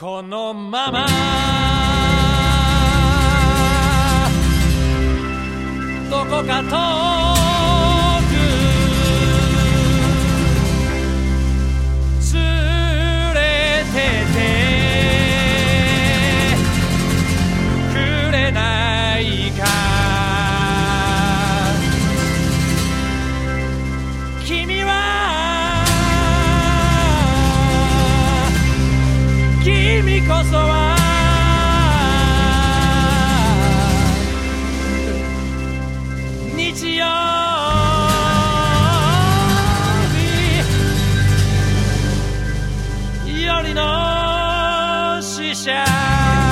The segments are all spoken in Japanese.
このまま。どこか遠い olhar.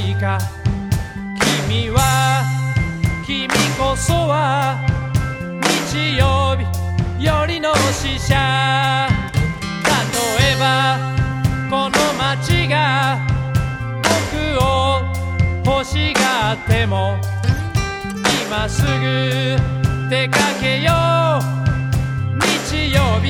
きか。君は君こそは日曜日よりの死者。例えばこの街が僕を欲しがっても今すぐ出かけよう。日曜日